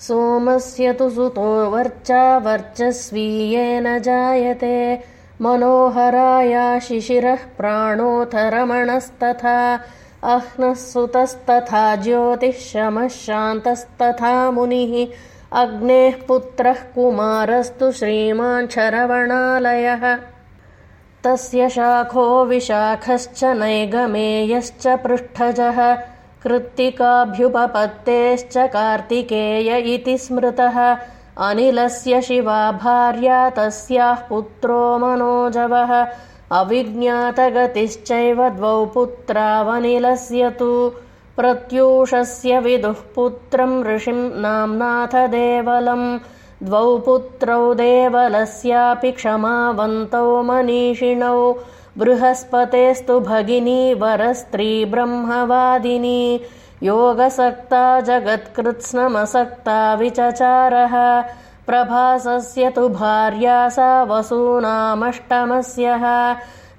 सोमस्य तु सुतो वर्चा वर्चस्वीयेन जायते। मनोहराया शिशिरः प्राणोऽथ रमणस्तथा अह्नः सुतस्तथा ज्योतिः शमः शान्तस्तथा मुनिः अग्नेः पुत्रः कुमारस्तु श्रीमाञ्छरवणालयः। तस्य शाखो विशाखश्च नैगमेयश्च पृष्ठजः कृत्तिकाभ्युपपत्तेश्च कार्तिकेय इति स्मृतः। अनिलस्य शिवा भार्या तस्याः पुत्रो मनोजवः। अविज्ञातगतिश्चैव द्वौ पुत्रावनिलस्य तु। प्रत्यूषस्य विदुः पुत्रम् ऋषिम् नाम्नाथ देवलम् द्वौ पुत्रौ देवलस्यापि क्षमावन्तौ मनीषिणौ बृहस्पतेस्तु भगिनी वरस्त्री ब्रह्मवादिनी योगसक्ता जगत्कृत्स्नमसक्ता विचचारः प्रभासस्य तु भार्या सा वसूनामष्टमस्यः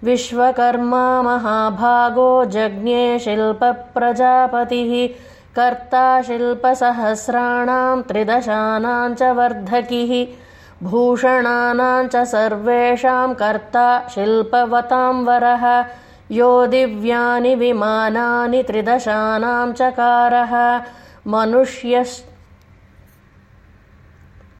विश्वकर्मा महाभागो जज्ञे शिल्पप्रजापतिः कर्ता शिल्पसहस्राणाम् त्रिदशानाम् च वर्धकिः भूषणानाम् च सर्वेषाम् कर्ता शिल्पवताम् वरः यो दिव्यानि विमानानि त्रिदशानाम् चकारः मनुष्यश्च